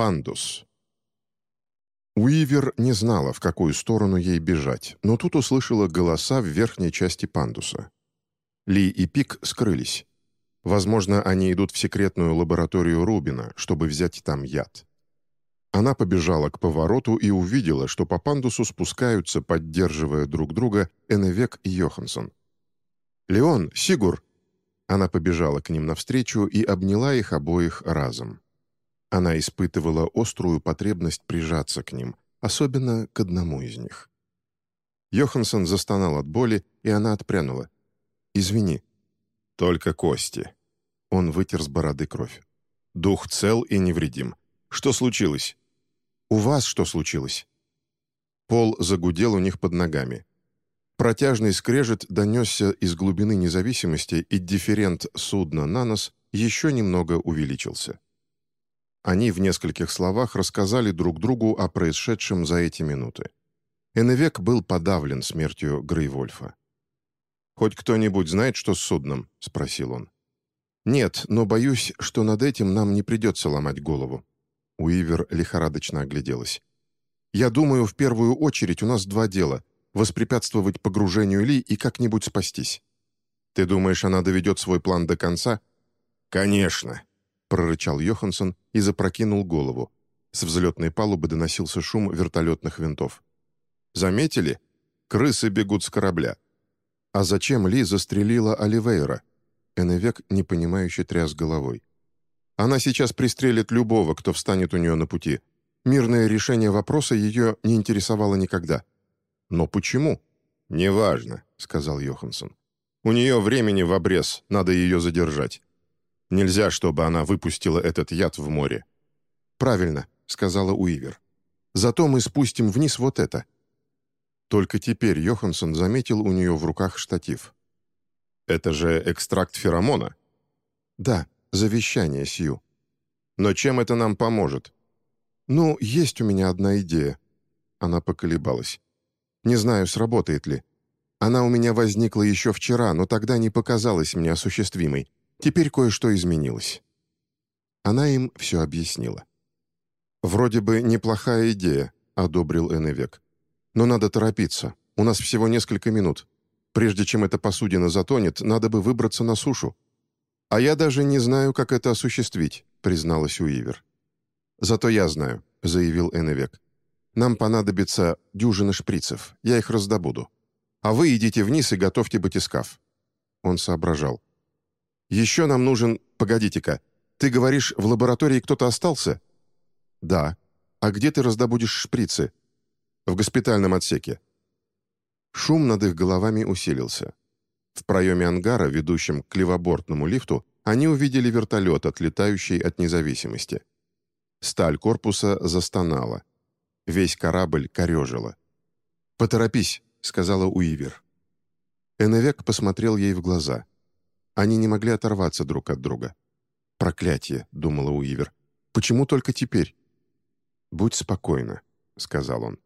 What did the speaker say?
Пандус. Уивер не знала, в какую сторону ей бежать, но тут услышала голоса в верхней части пандуса. Ли и Пик скрылись. Возможно, они идут в секретную лабораторию Рубина, чтобы взять там яд. Она побежала к повороту и увидела, что по пандусу спускаются, поддерживая друг друга, Эневек и Йоханссон. «Леон! Сигур!» Она побежала к ним навстречу и обняла их обоих разом. Она испытывала острую потребность прижаться к ним, особенно к одному из них. Йоханссон застонал от боли, и она отпрянула. «Извини». «Только кости». Он вытер с бороды кровь. «Дух цел и невредим. Что случилось?» «У вас что случилось?» Пол загудел у них под ногами. Протяжный скрежет донесся из глубины независимости, и дифферент судна на нос еще немного увеличился. Они в нескольких словах рассказали друг другу о происшедшем за эти минуты. Эннвек был подавлен смертью Грейвольфа. «Хоть кто-нибудь знает, что с судном?» — спросил он. «Нет, но боюсь, что над этим нам не придется ломать голову». Уивер лихорадочно огляделась. «Я думаю, в первую очередь у нас два дела воспрепятствовать погружению Ли и как-нибудь спастись. Ты думаешь, она доведет свой план до конца? Конечно, прорычал Йоханссон и запрокинул голову. С взлетной палубы доносился шум вертолетных винтов. «Заметили? Крысы бегут с корабля». «А зачем Ли застрелила Оливейра?» Эннвек непонимающе тряс головой. «Она сейчас пристрелит любого, кто встанет у нее на пути. Мирное решение вопроса ее не интересовало никогда. «Но почему?» «Неважно», — сказал Йоханссон. «У нее времени в обрез, надо ее задержать. Нельзя, чтобы она выпустила этот яд в море». «Правильно», — сказала Уивер. «Зато мы спустим вниз вот это». Только теперь Йоханссон заметил у нее в руках штатив. «Это же экстракт феромона?» «Да, завещание Сью». «Но чем это нам поможет?» «Ну, есть у меня одна идея». Она поколебалась. Не знаю, сработает ли. Она у меня возникла еще вчера, но тогда не показалась мне осуществимой. Теперь кое-что изменилось». Она им все объяснила. «Вроде бы неплохая идея», — одобрил Эннвек. «Но надо торопиться. У нас всего несколько минут. Прежде чем эта посудина затонет, надо бы выбраться на сушу». «А я даже не знаю, как это осуществить», — призналась Уивер. «Зато я знаю», — заявил Эннвек. Нам понадобится дюжина шприцев, я их раздобуду. А вы идите вниз и готовьте батискаф». Он соображал. «Еще нам нужен... Погодите-ка. Ты говоришь, в лаборатории кто-то остался?» «Да. А где ты раздобудешь шприцы?» «В госпитальном отсеке». Шум над их головами усилился. В проеме ангара, ведущем к левобортному лифту, они увидели вертолет, отлетающий от независимости. Сталь корпуса застонала. Весь корабль корежило. «Поторопись», — сказала Уивер. Эннвек посмотрел ей в глаза. Они не могли оторваться друг от друга. «Проклятие», — думала Уивер. «Почему только теперь?» «Будь спокойна», — сказал он.